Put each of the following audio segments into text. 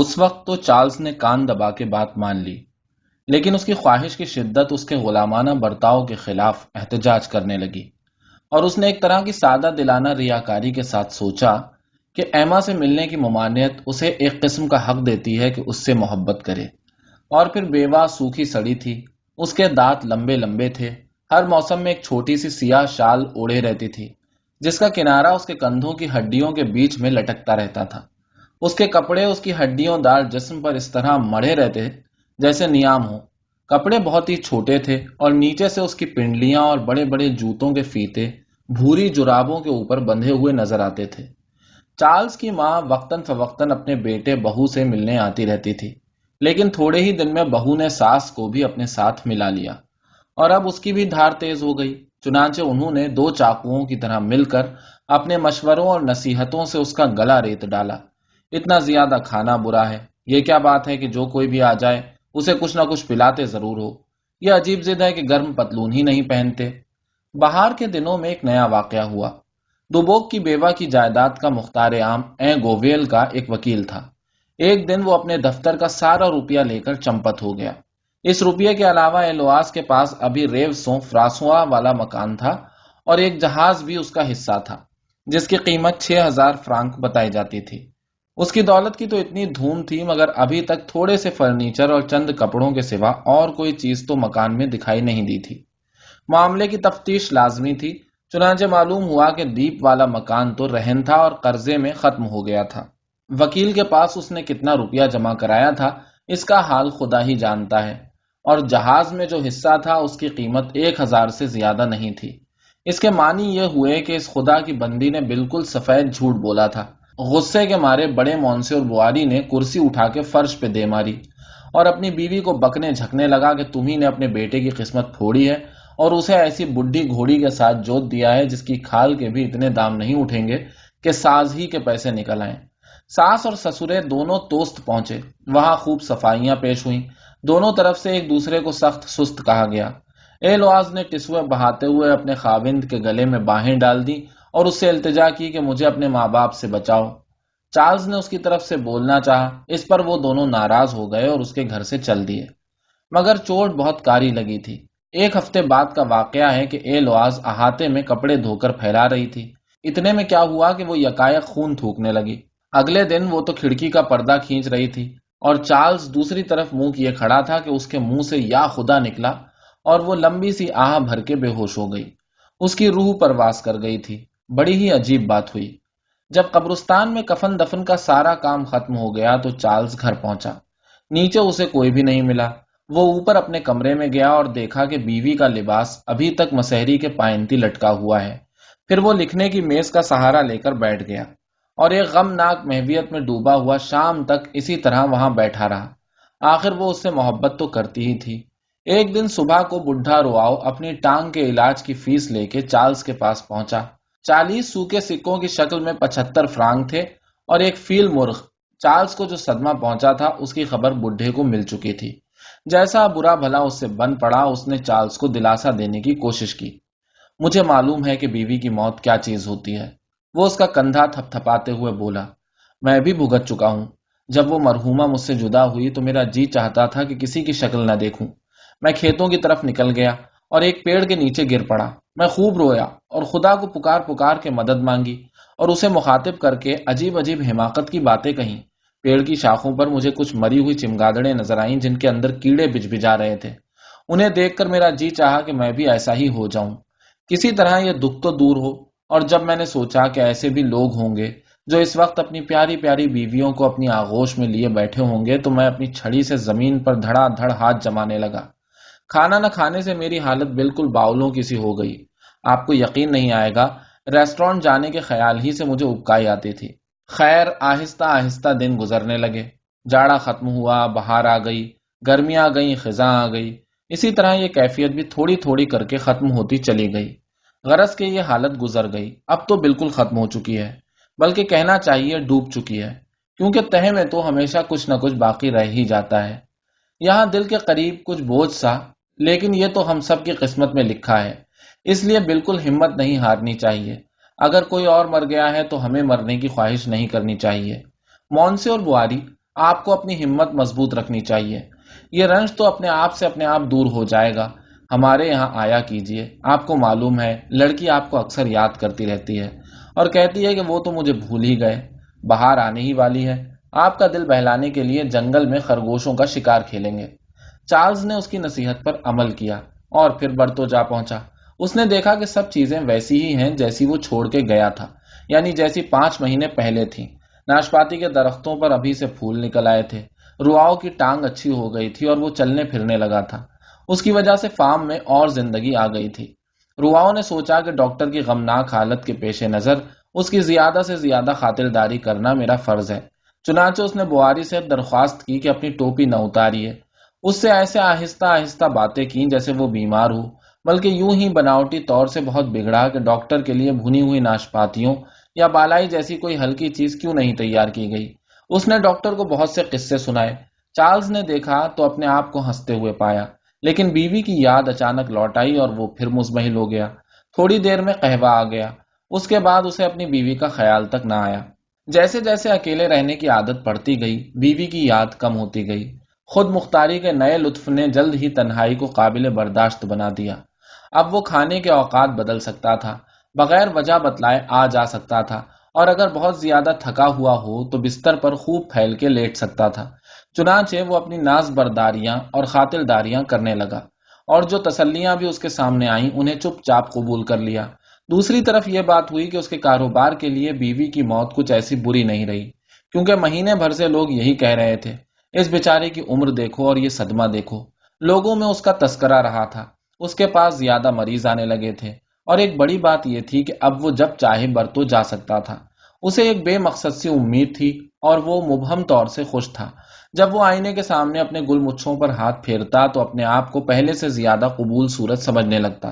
اس وقت تو چارلز نے کان دبا کے بات مان لی، لیکن اس کی خواہش کی شدت اس کے غلامانہ برتاؤ کے خلاف احتجاج کرنے لگی۔ اور اس نے ایک طرح کی سادہ دلانہ ریاکاری کے ساتھ سوچا کہ ایما سے ملنے کی ممانعت اسے ایک قسم کا حق دیتی ہے کہ اس سے محبت کرے۔ اور پھر بیوہ سوکھی سڑی تھی۔ اس کے دانت لمبے لمبے تھے۔ ہر موسم میں ایک چھوٹی سی سیاہ شال اوڑے رہتی تھی، جس کا کنارہ اس کے کندھوں کی ہڈیوں کے بیچ میں لٹکتا رہتا تھا۔ اس کے کپڑے، اس کی ہڈیوں دار جسم پر اس طرح مڑے رہتے، جیسے نیام ہو کپڑے بہت ہی چھوٹے تھے اور نیچے سے اس کی پنڈلیاں اور بڑے بڑے جوتوں کے فیتے بھوری جرابوں کے اوپر بندھے ہوئے نظر آتے تھے۔ چارلز کی ماں وقتاً فوقتاً اپنے بیٹے بہو سے ملنے آتی رہتی تھی، لیکن تھوڑے ہی دن میں بہو نے ساس کو بھی اپنے ساتھ ملا لیا۔ اور اب اس کی بھی دھار تیز ہو گئی، چنانچہ انہوں نے دو چاقوؤں کی طرح مل کر اپنے مشوروں اور نصیحتوں سے اس کا گلا ریت ڈالا۔ اتنا زیادہ کھانا برا ہے۔ یہ کیا بات ہے کہ جو کوئی بھی آ جائے، اسے کچھ نہ کچھ پلاتے ضرور ہو۔ یہ عجیب ضد ہے کہ گرم پتلون ہی نہیں پہنتے۔ بہار کے دنوں میں ایک نیا واقعہ ہوا۔ دوبوک کی بیوہ کی جائیداد کا مختار عام اے گوویل کا ایک وکیل تھا۔ ایک دن وہ اپنے دفتر کا سارا روپیہ لے کر چمپت ہو گیا۔ اس روپیے کے علاوہ ایلواس کے پاس ابھی ریوسوں فراسوا والا مکان تھا اور ایک جہاز بھی اس کا حصہ تھا، جس کی قیمت چھ ہزار فرانک بتائی جاتی تھی۔ اس کی دولت کی تو اتنی دھوم تھی، مگر ابھی تک تھوڑے سے فرنیچر اور چند کپڑوں کے سوا اور کوئی چیز تو مکان میں دکھائی نہیں دی تھی۔ معاملے کی تفتیش لازمی تھی، چنانچہ معلوم ہوا کہ دیپ والا مکان تو رہن تھا اور قرضے میں ختم ہو گیا تھا۔ وکیل کے پاس اس نے کتنا روپیہ جمع کرایا تھا، اس کا حال خدا ہی جانتا ہے۔ اور جہاز میں جو حصہ تھا، اس کی قیمت ایک ہزار سے زیادہ نہیں تھی۔ اس کے معنی یہ ہوئے کہ اس خدا کی بندی نے بالکل سفید جھوٹ بولا تھا۔ غصے کے مارے بڑے مونسے اور بواری نے کرسی اٹھا کے فرش پہ دے ماری اور اپنی بیوی کو بکنے جھکنے لگا کہ تمہیں نے اپنے بیٹے کی قسمت پھوڑی ہے اور اسے ایسی بڈھی گھوڑی کے ساتھ جوت دیا ہے جس کی کھال کے بھی اتنے دام نہیں اٹھیں گے کہ ساز ہی کے پیسے نکل آئیں۔ ساس اور سسرے دونوں توست پہنچے۔ وہاں خوب صفائیاں پیش ہوئیں۔ دونوں طرف سے ایک دوسرے کو سخت سست کہا گیا۔ اے لواز نے ٹسوے بہاتے ہوئے اپنے خاوند کے گلے میں باہیں ڈال دی اور اس سے التجا کی کہ مجھے اپنے ماں باپ سے بچاؤ۔ چارلز نے اس کی طرف سے بولنا چاہا۔ اس پر وہ دونوں ناراض ہو گئے اور اس کے گھر سے چل دیے۔ مگر چوٹ بہت کاری لگی تھی۔ ایک ہفتے بعد کا واقعہ ہے کہ اے لواز، احاطے میں کپڑے دھو کر پھیلا رہی تھی۔ اتنے میں کیا ہوا کہ وہ یکایک خون تھوکنے لگی۔ اگلے دن وہ تو کھڑکی کا پردہ کھینچ رہی تھی اور چارلز دوسری طرف منہ کیے کھڑا تھا کہ اس کے منہ سے یا خدا نکلا اور وہ لمبی سی آہ بھر کے بے ہوش ہو گئی۔ اس کی روح پرواز کر گئی تھی۔ بڑی ہی عجیب بات ہوئی۔ جب قبرستان میں کفن دفن کا سارا کام ختم ہو گیا تو چارلز گھر پہنچا۔ نیچے اسے کوئی بھی نہیں ملا۔ وہ اوپر اپنے کمرے میں گیا اور دیکھا کہ بیوی کا لباس ابھی تک مسحری کے پائنتی لٹکا ہوا ہے۔ پھر وہ لکھنے کی میز کا سہارا لے کر بیٹھ گیا اور ایک غمناک محبیت میں ڈوبا ہوا شام تک اسی طرح وہاں بیٹھا رہا۔ آخر وہ اس سے محبت تو کرتی ہی تھی۔ ایک دن صبح کو بڈھا رواؤ اپنی ٹانگ کے علاج کی فیس لے کے چارلز کے پاس پہنچا۔ چالیس سوکھے سکوں کی شکل میں پچہتر فرانگ تھے اور ایک فیل مرغ، چارلز کو جو صدمہ پہنچا تھا، اس کی خبر بڈھے کو مل چکی تھی۔ جیسا برا بھلا اس سے بند پڑا، اس نے چارلز کو دلاسا دینے کی کوشش کی۔ مجھے معلوم ہے کہ بیوی کی موت کیا چیز ہوتی ہے۔ وہ اس کا کندھا تھپ تھپاتے ہوئے بولا، میں بھی بھگت چکا ہوں۔ جب وہ مرحوما مجھ سے جدا ہوئی تو میرا جی چاہتا تھا کہ کسی کی شکل نہ دیکھوں۔ میں کھیتوں کی طرف نکل گیا اور ایک پیڑ کے نیچے گر پڑا۔ میں خوب رویا اور خدا کو پکار پکار کے مدد مانگی اور اسے مخاطب کر کے عجیب عجیب حماقت کی باتیں کہیں۔ پیڑ کی شاخوں پر مجھے کچھ مری ہوئی چمگادڑیں نظر آئیں جن کے اندر کیڑے بج بجا رہے تھے۔ انہیں دیکھ کر میرا جی چاہا کہ میں بھی ایسا ہی ہو جاؤں۔ کسی طرح یہ دکھ تو دور ہو اور جب میں نے سوچا کہ ایسے بھی لوگ ہوں گے جو اس وقت اپنی پیاری پیاری بیویوں کو اپنی آغوش میں لیے بیٹھے ہوں گے تو میں اپنی چھڑی سے زمین پر دھڑا دھڑ ہاتھ جمانے لگا۔ کھانا نہ کھانے سے میری حالت بالکل باولوں کی سی ہو گئی۔ آپ کو یقین نہیں آئے گا ریسٹورینٹ جانے کے خیال ہی سے مجھے اکائی آتی تھی۔ خیر، آہستہ آہستہ دن گزرنے لگے۔ جاڑا ختم ہوا، بہار آ گئی، گرمیاں آ گئی خزاں آ گئی۔ اسی طرح یہ کیفیت بھی تھوڑی تھوڑی کر کے ختم ہوتی چلی گئی۔ غرض کے یہ حالت گزر گئی۔ اب تو بالکل ختم ہو چکی ہے، بلکہ کہنا چاہیے ڈوب چکی ہے۔ کیونکہ تہ میں تو ہمیشہ کچھ نہ کچھ باقی رہ ہی جاتا ہے۔ یہاں دل کے قریب کچھ بوجھ سا، لیکن یہ تو ہم سب کی قسمت میں لکھا ہے۔ اس لیے بالکل ہمت نہیں ہارنی چاہیے۔ اگر کوئی اور مر گیا ہے تو ہمیں مرنے کی خواہش نہیں کرنی چاہیے۔ مونسے اور بواری، آپ کو اپنی ہمت مضبوط رکھنی چاہیے۔ یہ رنج تو اپنے آپ سے اپنے آپ دور ہو جائے گا۔ ہمارے یہاں آیا کیجیے آپ کو معلوم ہے، لڑکی آپ کو اکثر یاد کرتی رہتی ہے اور کہتی ہے کہ وہ تو مجھے بھول ہی گئے۔ باہر آنے ہی والی ہے۔ آپ کا دل بہلانے کے لیے جنگل میں خرگوشوں کا شکار کھیلیں گے۔ چارلز نے اس کی نصیحت پر عمل کیا اور پھر برتو جا پہنچا۔ اس نے دیکھا کہ سب چیزیں ویسی ہی ہیں جیسی وہ چھوڑ کے گیا تھا یعنی جیسی پانچ مہینے پہلے تھی۔ ناشپاتی کے درختوں پر ابھی سے پھول نکل آئے تھے۔ رواؤ کی ٹانگ اچھی ہو گئی تھی اور وہ چلنے پھرنے لگا تھا۔ اس کی وجہ سے فارم میں اور زندگی آ گئی تھی۔ رواؤ نے سوچا کہ ڈاکٹر کی غمناک حالت کے پیش نظر اس کی زیادہ سے زیادہ خاطرداری کرنا میرا فرض ہے۔ چنانچہ اس نے بواری سے درخواست کی کہ اپنی ٹوپی نہ اتاریے۔ اس سے ایسے آہستہ آہستہ باتیں کی جیسے وہ بیمار ہو۔ بلکہ یوں ہی بناوٹی طور سے بہت بگڑا کہ ڈاکٹر کے لیے بھنی ہوئی ناشپاتیوں یا بالائی جیسی کوئی ہلکی چیز کیوں نہیں تیار کی گئی؟ اس نے ڈاکٹر کو بہت سے قصے سنائے۔ چارلز نے دیکھا تو اپنے آپ کو ہنستے ہوئے پایا، لیکن بیوی کی یاد اچانک لوٹ آئی اور وہ پھر مزمحل ہو گیا۔ تھوڑی دیر میں قہوہ آ گیا۔ اس کے بعد اسے اپنی بیوی کا خیال تک نہ آیا۔ جیسے جیسے اکیلے رہنے کی عادت پڑتی گئی، بیوی کی یاد کم ہوتی گئی۔ خود مختاری کے نئے لطف نے جلد ہی تنہائی کو قابل برداشت بنا دیا۔ اب وہ کھانے کے اوقات بدل سکتا تھا، بغیر وجہ بتلائے آ جا سکتا تھا، اور اگر بہت زیادہ تھکا ہوا ہو تو بستر پر خوب پھیل کے لیٹ سکتا تھا۔ چنانچہ وہ اپنی ناز برداریاں اور خاطر داریاں کرنے لگا، اور جو تسلیاں بھی اس کے سامنے آئیں انہیں چپ چاپ قبول کر لیا۔ دوسری طرف یہ بات ہوئی کہ اس کے کاروبار کے لیے بیوی کی موت کچھ ایسی بری نہیں رہی، کیونکہ مہینے بھر سے لوگ یہی کہہ رہے تھے، اس بیچارے کی عمر دیکھو اور یہ صدمہ دیکھو۔ لوگوں میں اس کا تذکرہ رہا تھا۔ اس کے پاس زیادہ مریض آنے لگے تھے۔ اور ایک بڑی بات یہ تھی کہ اب وہ جب چاہے برتو جا سکتا تھا۔ اسے ایک بے مقصد سی امید تھی اور وہ مبہم طور سے خوش تھا۔ جب وہ آئینے کے سامنے اپنے گل مچھوں پر ہاتھ پھیرتا تو اپنے آپ کو پہلے سے زیادہ قبول صورت سمجھنے لگتا۔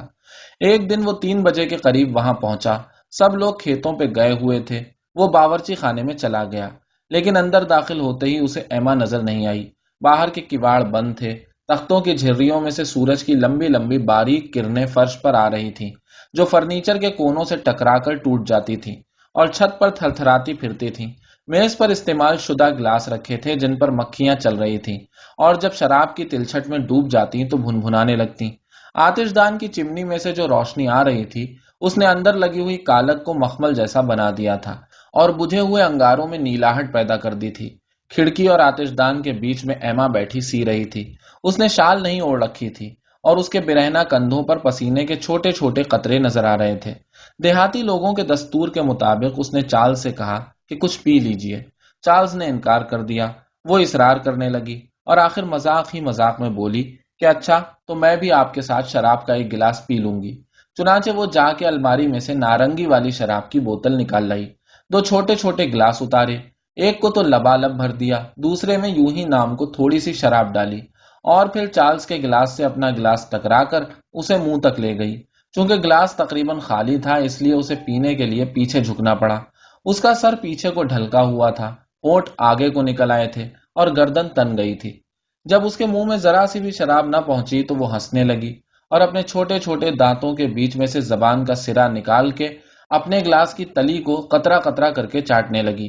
ایک دن وہ تین بجے کے قریب وہاں پہنچا۔ سب لوگ کھیتوں پہ گئے ہوئے تھے۔ وہ باورچی خانے میں چلا گیا۔ لیکن اندر داخل ہوتے ہی اسے ایما نظر نہیں آئی۔ باہر کے کواڑ بند تھے۔ تختوں کی جھریوں میں سے سورج کی لمبی لمبی باریک کرنے فرش پر آ رہی تھی جو فرنیچر کے کونوں سے ٹکرا کر ٹوٹ جاتی تھی اور چھت پر تھر تھراتی پھرتی تھی میز پر استعمال شدہ گلاس رکھے تھے جن پر مکھیاں چل رہی تھیں اور جب شراب کی تلچھٹ میں ڈوب جاتی تو بھن بھنانے لگتی آتش دان کی چمنی میں سے جو روشنی آ رہی تھی، اس نے اندر لگی ہوئی کالک کو مخمل جیسا بنا دیا تھا اور بجھے ہوئے انگاروں میں نیلاہٹ پیدا کر دی تھی۔ کھڑکی اور آتش دان کے بیچ میں ایما بیٹھی سی رہی تھی۔ اس نے شال نہیں اوڑھ رکھی تھی اور اس کے برہنا کندھوں پر پسینے کے چھوٹے چھوٹے قطرے نظر آ رہے تھے۔ دیہاتی لوگوں کے دستور کے مطابق اس نے چال سے کہا کہ کچھ پی لیجیے۔ چارلز نے انکار کر دیا۔ وہ اصرار کرنے لگی اور آخر مذاق ہی مذاق میں بولی کہ اچھا تو میں بھی آپ کے ساتھ شراب کا ایک گلاس پی لوں گی۔ چنانچہ وہ جا کے الماری میں سے نارنگی والی شراب کی بوتل نکال لائی۔ دو چھوٹے چھوٹے گلاس اتارے۔ ایک کو تو لبالب بھر دیا، دوسرے میں یوں ہی نام کو تھوڑی سی شراب ڈالی اور پھر چارلز کے گلاس سے اپنا گلاس ٹکرا کر اسے منہ تک لے گئی۔ چونکہ گلاس تقریباً خالی تھا، اس لیے اسے پینے کے لیے پیچھے جھکنا پڑا۔ اس کا سر پیچھے کو ڈھلکا ہوا تھا اوٹ آگے کو نکل آئے تھے اور گردن تن گئی تھی۔ جب اس کے منہ میں ذرا سی بھی شراب نہ پہنچی تو وہ ہنسنے لگی اور اپنے چھوٹے چھوٹے دانتوں کے بیچ میں سے زبان کا سرا نکال کے اپنے گلاس کی تلی کو قطرہ قطرہ کر کے چاٹنے لگی۔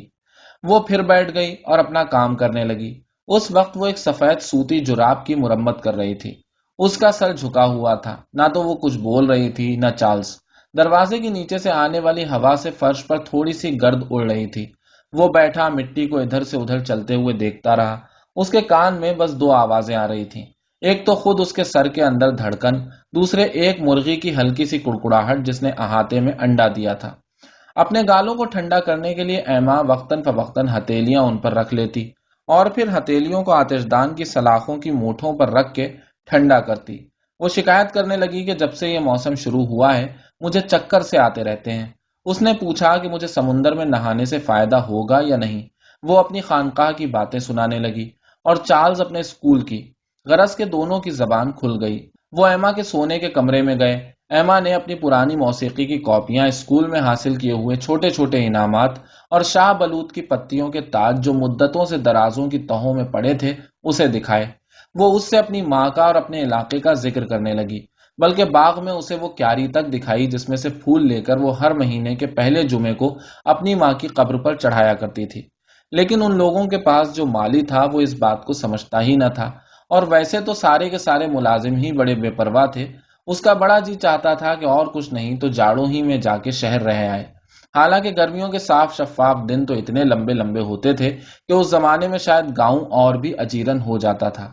وہ پھر بیٹھ گئی اور اپنا کام کرنے لگی۔ اس وقت وہ ایک سفید سوتی جراب کی مرمت کر رہی تھی۔ اس کا سر جھکا ہوا تھا۔ نہ تو وہ کچھ بول رہی تھی، نہ چارلز دروازے کے نیچے سے آنے والی ہوا سے فرش پر تھوڑی سی گرد اڑ رہی تھی۔ وہ بیٹھا، مٹی کو ادھر سے ادھر چلتے ہوئے دیکھتا رہا۔ اس کے کان میں بس دو آوازیں آ رہی تھیں۔ ایک تو خود اس کے سر کے اندر دھڑکن، دوسرے ایک مرغی کی ہلکی سی کڑکڑاہٹ جس نے احاطے میں انڈا دیا تھا۔ اپنے گالوں کو ٹھنڈا کرنے کے لیے ایما وقتاً فوقتاً ہتھیلیاں ان پر رکھ لیتی اور پھر ہتھیلیوں کو آتش دان کی سلاخوں کی موٹھوں پر رکھ کے ٹھنڈا کرتی۔ وہ شکایت کرنے لگی کہ جب سے یہ موسم شروع ہوا ہے، مجھے چکر سے آتے رہتے ہیں۔ اس نے پوچھا کہ مجھے سمندر میں نہانے سے فائدہ ہوگا یا نہیں۔ وہ اپنی خانقاہ کی باتیں سنانے لگی اور چارلز اپنے اسکول کی، غرض کے دونوں کی زبان کھل گئی۔ وہ ایما کے سونے کے کمرے میں گئے۔ ایما نے اپنی پرانی موسیقی کی کاپیاں اسکول میں حاصل کیے ہوئے چھوٹے چھوٹے انعامات اور شاہ بلوت کی پتیوں کے تاج جو مدتوں سے درازوں کی تہوں میں پڑے تھے، اسے دکھائے۔ وہ اس سے اپنی ماں کا اور اپنے علاقے کا ذکر کرنے لگی، بلکہ باغ میں اسے وہ کیاری تک دکھائی جس میں سے پھول لے کر وہ ہر مہینے کے پہلے جمعے کو اپنی ماں کی قبر پر چڑھایا کرتی تھی۔ لیکن ان لوگوں کے پاس جو مالی تھا، وہ اس بات کو سمجھتا ہی نہ تھا۔ اور ویسے تو سارے کے سارے ملازم ہی بڑے بے پرواہ تھے۔ اس کا بڑا جی چاہتا تھا کہ اور کچھ نہیں، تو جاڑوں ہی میں جا کے شہر رہ آئے۔ حالانکہ گرمیوں کے صاف شفاف دن تو اتنے لمبے لمبے ہوتے تھے کہ اس زمانے میں شاید گاؤں اور بھی اجیرن ہو جاتا تھا۔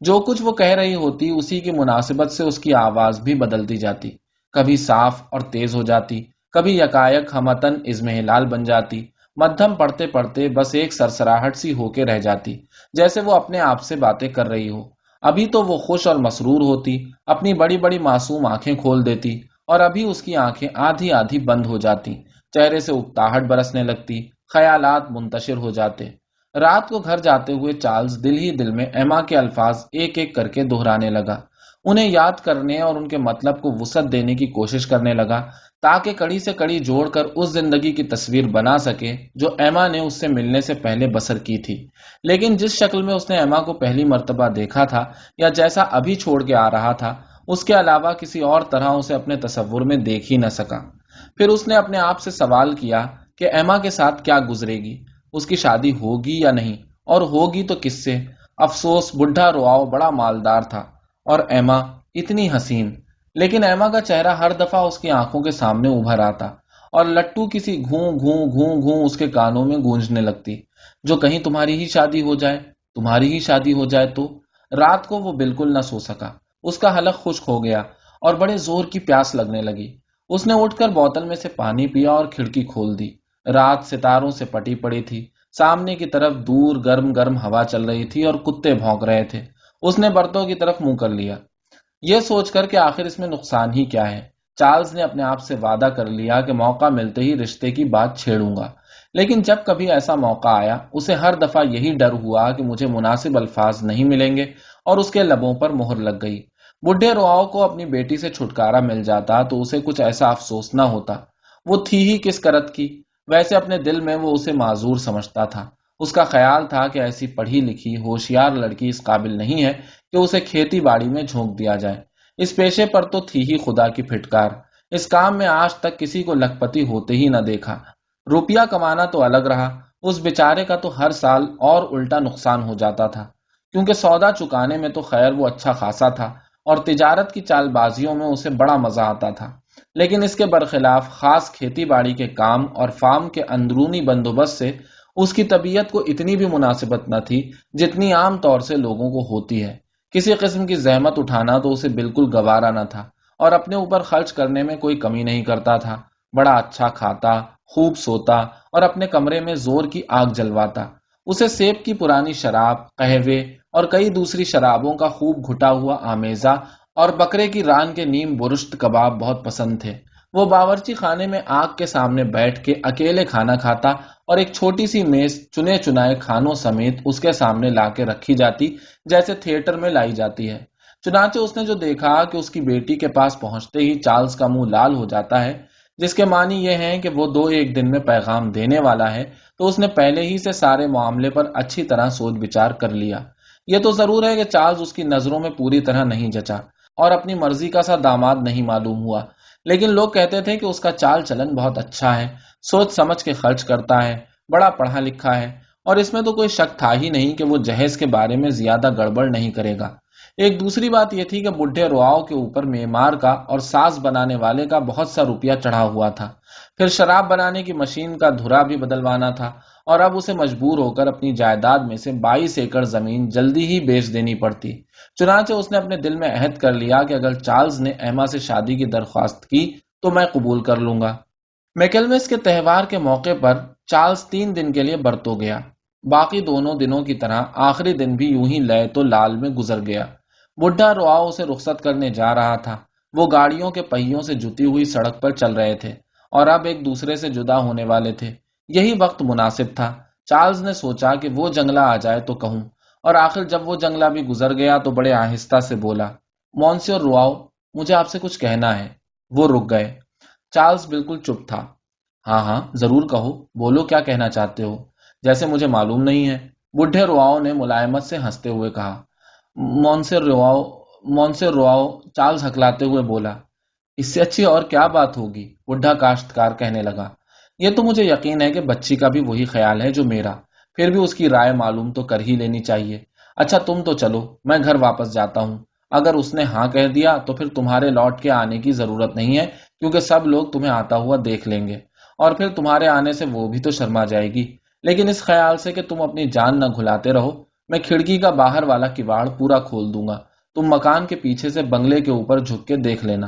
جو کچھ وہ کہہ رہی ہوتی، اسی کی مناسبت سے اس کی آواز بھی بدلتی جاتی۔ کبھی صاف اور تیز ہو جاتی، کبھی یکایک ہمتن ازمہلال بن جاتی۔ مدھم پڑھتے پڑھتے بس ایک سرسراہٹ سی ہو کے رہ جاتی، جیسے وہ اپنے آپ سے باتیں کر رہی ہو۔ ابھی تو وہ خوش اور مسرور ہوتی، اپنی بڑی بڑی معصوم آنکھیں کھول دیتی، اور ابھی اس کی آنکھیں آدھی آدھی بند ہو جاتی، چہرے سے اکتاہٹ برسنے لگتی، خیالات منتشر ہو جاتے۔ رات کو گھر جاتے ہوئے چارلز دل ہی دل میں ایما کے الفاظ ایک ایک کر کے دہرانے لگا۔ انہیں یاد کرنے اور ان کے مطلب کو وسعت دینے کی کوشش کرنے لگا۔ تاکہ کڑی سے کڑی جوڑ کر اس زندگی کی تصویر بنا سکے جو ایما نے اس سے ملنے سے پہلے بسر کی تھی۔ لیکن جس شکل میں اس نے ایما کو پہلی مرتبہ دیکھا تھا یا جیسا ابھی چھوڑ کے آ رہا تھا، اس کے علاوہ کسی اور طرح اسے اپنے تصور میں دیکھ ہی نہ سکا۔ پھر اس نے اپنے آپ سے سوال کیا کہ ایما کے ساتھ کیا گزرے گی؟ اس کی شادی ہوگی یا نہیں؟ اور ہوگی تو کس سے؟ افسوس، بڈھا رواؤ، بڑا مالدار تھا۔ اور ایما اتنی حسین لیکن ایما کا چہرہ ہر دفعہ اس کی آنکھوں کے سامنے ابھر آتا اور لٹو کسی گھوں گھوں گھوں گھوں اس کے کانوں میں گونجنے لگتی، جو کہیں تمہاری ہی شادی ہو جائے، تمہاری ہی شادی ہو جائے تو رات کو وہ بالکل نہ سو سکا۔ اس کا حلق خشک ہو گیا اور بڑے زور کی پیاس لگنے لگی۔ اس نے اٹھ کر بوتل میں سے پانی پیا اور کھڑکی کھول دی۔ رات ستاروں سے پٹی پڑی تھی۔ سامنے کی طرف دور گرم گرم ہوا چل رہی تھی اور کتے بھونک رہے تھے۔ اس نے برتوں کی طرف منہ کر لیا۔ یہ سوچ کر کہ آخر اس میں نقصان ہی کیا ہے۔ چارلز نے اپنے آپ سے وعدہ کر لیا کہ موقع ملتے ہی رشتے کی بات چھیڑوں گا۔ لیکن جب کبھی ایسا موقع آیا، اسے ہر دفعہ یہی ڈر ہوا کہ مجھے مناسب الفاظ نہیں ملیں گے اور اس کے لبوں پر مہر لگ گئی۔ بڈھے رواؤ کو اپنی بیٹی سے چھٹکارا مل جاتا تو اسے کچھ ایسا افسوس نہ ہوتا۔ وہ تھی ہی کس کرت کی۔ ویسے اپنے دل میں وہ اسے معذور سمجھتا تھا۔ اس کا خیال تھا کہ ایسی پڑھی لکھی ہوشیار لڑکی اس قابل نہیں ہے کہ اسے کھیتی باڑی میں جھونک دیا جائے۔ اس پیشے پر تو تھی ہی خدا کی پھٹکار۔ اس کام میں آج تک کسی کو لکھپتی ہوتے ہی نہ دیکھا۔ روپیہ کمانا تو الگ رہا، اس بیچارے کا تو ہر سال اور الٹا نقصان ہو جاتا تھا۔ کیونکہ سودا چکانے میں تو خیر وہ اچھا خاصا تھا اور تجارت کی چال بازیوں میں اسے بڑا مزہ آتا تھا۔ لیکن اس کے برخلاف خاص کھیتی باڑی کے کام اور فارم کے اندرونی بندوبست سے اس کی طبیعت کو اتنی بھی مناسبت نہ تھی جتنی عام طور سے لوگوں کو ہوتی ہے۔ کسی قسم کی زحمت اٹھانا تو اسے بالکل گوارا نہ تھا اور اپنے اوپر خرچ کرنے میں کوئی کمی نہیں کرتا تھا۔ بڑا اچھا کھاتا، خوب سوتا اور اپنے کمرے میں زور کی آگ جلواتا۔ اسے سیب کی پرانی شراب، قہوے اور کئی دوسری شرابوں کا خوب گھٹا ہوا آمیزہ اور بکرے کی ران کے نیم برشت کباب بہت پسند تھے۔ وہ باورچی خانے میں آگ کے سامنے بیٹھ کے اکیلے کھانا کھاتا اور ایک چھوٹی سی میز چنے چنائے کھانوں سمیت اس کے سامنے لا کے رکھی جاتی، جیسے تھیٹر میں لائی جاتی ہے۔ چنانچہ اس نے جو دیکھا کہ اس کی بیٹی کے پاس پہنچتے ہی چارلز کا منہ لال ہو جاتا ہے، جس کے معنی یہ ہے کہ وہ دو ایک دن میں پیغام دینے والا ہے، تو اس نے پہلے ہی سے سارے معاملے پر اچھی طرح سوچ بچار کر لیا۔ یہ تو ضرور ہے کہ چارلز اس کی نظروں میں پوری طرح نہیں جچا اور اپنی مرضی کا سا داماد نہیں معلوم ہوا۔ لیکن لوگ کہتے تھے کہ اس کا چال چلن بہت اچھا ہے، سوچ سمجھ کے خرچ کرتا ہے، بڑا پڑھا لکھا ہے، اور اس میں تو کوئی شک تھا ہی نہیں کہ وہ جہیز کے بارے میں زیادہ گڑبڑ نہیں کرے گا۔ ایک دوسری بات یہ تھی کہ بڈھے رواؤ کے اوپر معمار کا اور ساز بنانے والے کا بہت سا روپیہ چڑھا ہوا تھا۔ پھر شراب بنانے کی مشین کا دھرا بھی بدلوانا تھا، اور اب اسے مجبور ہو کر اپنی جائیداد میں سے بائیس ایکڑ زمین جلدی ہی بیچ دینی پڑتی۔ چنانچہ اس نے اپنے دل میں عہد کر لیا کہ اگر چارلز نے ایما سے شادی کی درخواست کی تو میں قبول کر لوں گا۔ میکلمس کے تہوار کے موقع پر چارلز تین دن کے لیے برتو گیا۔ باقی دونوں دنوں کی طرح آخری دن بھی یوں ہی لیے تو لال میں گزر گیا۔ بڈھا رواؤ اسے رخصت کرنے جا رہا تھا۔ وہ گاڑیوں کے پہیوں سے جتی ہوئی سڑک پر چل رہے تھے اور اب ایک دوسرے سے جدا ہونے والے تھے۔ یہی وقت مناسب تھا۔ چارلز نے سوچا کہ وہ جنگلہ آ جائے تو کہوں۔ اور آخر جب وہ جنگلہ بھی گزر گیا تو بڑے آہستہ سے بولا مونسیور رواؤ، مجھے آپ سے کچھ کہنا ہے۔ وہ رک گئے۔ چارلز بالکل چپ تھا۔ ہاں ہاں ضرور کہو۔ بولو، کیا کہنا چاہتے ہو؟ جیسے مجھے معلوم نہیں ہے۔ بڈھے رواؤ نے ملائمت سے ہنستے ہوئے کہا۔ مونسر رواؤ مونسر رواؤ چارلز ہکلاتے ہوئے بولا۔ اس سے اچھی اور کیا بات ہوگی؟ بڈھا کاشتکار کہنے لگا۔ یہ تو مجھے یقین ہے کہ بچی کا بھی وہی خیال ہے جو میرا۔ پھر بھی اس کی رائے معلوم تو کر ہی لینی چاہیے۔ اچھا تم تو چلو، میں گھر واپس جاتا ہوں۔ اگر اس نے ہاں کہہ دیا تو پھر تمہارے لوٹ کے آنے کی ضرورت نہیں ہے، کیونکہ سب لوگ تمہیں آتا ہوا دیکھ لیں گے۔ اور پھر تمہارے آنے سے وہ بھی تو شرما جائے گی۔ لیکن اس خیال سے کہ تم اپنی جان نہ گھلاتے رہو، میں کھڑکی کا باہر والا کواڑ پورا کھول دوں گا۔ تم مکان کے پیچھے سے بنگلے کے اوپر جھک کے دیکھ لینا۔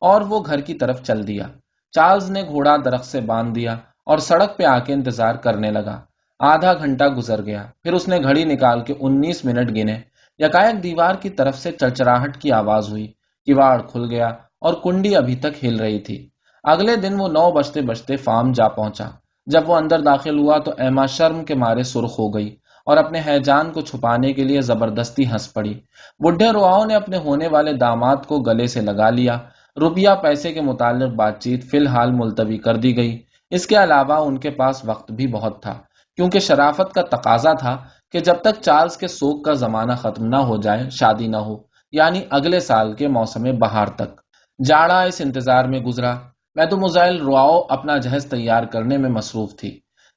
اور وہ گھر کی طرف چل دیا۔ چارلز نے گھوڑا درخت سے باندھ دیا اور سڑک پہ آ کے انتظار کرنے لگا۔ آدھا گھنٹہ گزر گیا۔ پھر اس نے گھڑی نکال کے انیس منٹ گنے۔ یکایک دیوار کی طرف سے چرچراہٹ کی آواز ہوئی۔ کواڑ کھل گیا اور کنڈی ابھی تک ہل رہی تھی۔ اگلے دن وہ نو بجتے بجتے فارم جا پہنچا۔ جب وہ اندر داخل ہوا تو ایما شرم کے مارے سرخ ہو گئی اور اپنے حیجان کو چھپانے کے لیے زبردستی ہنس پڑی۔ بڈھے رواؤں نے اپنے ہونے والے داماد کو گلے سے لگا لیا۔ روپیہ پیسے کے متعلق بات چیت فی الحال ملتوی کر دی گئی۔ اس کے علاوہ ان کے پاس وقت بھی بہت تھا۔ کیونکہ شرافت کا تقاضا تھا کہ جب تک چارلز کے سوک کا زمانہ ختم نہ ہو جائے، شادی نہ ہو یعنی اگلے سال کے موسم بہار تک۔ جاڑا اس انتظار میں گزرا۔ میں تو مزائل رواؤ اپنا جہیز تیار کرنے میں مصروف تھی۔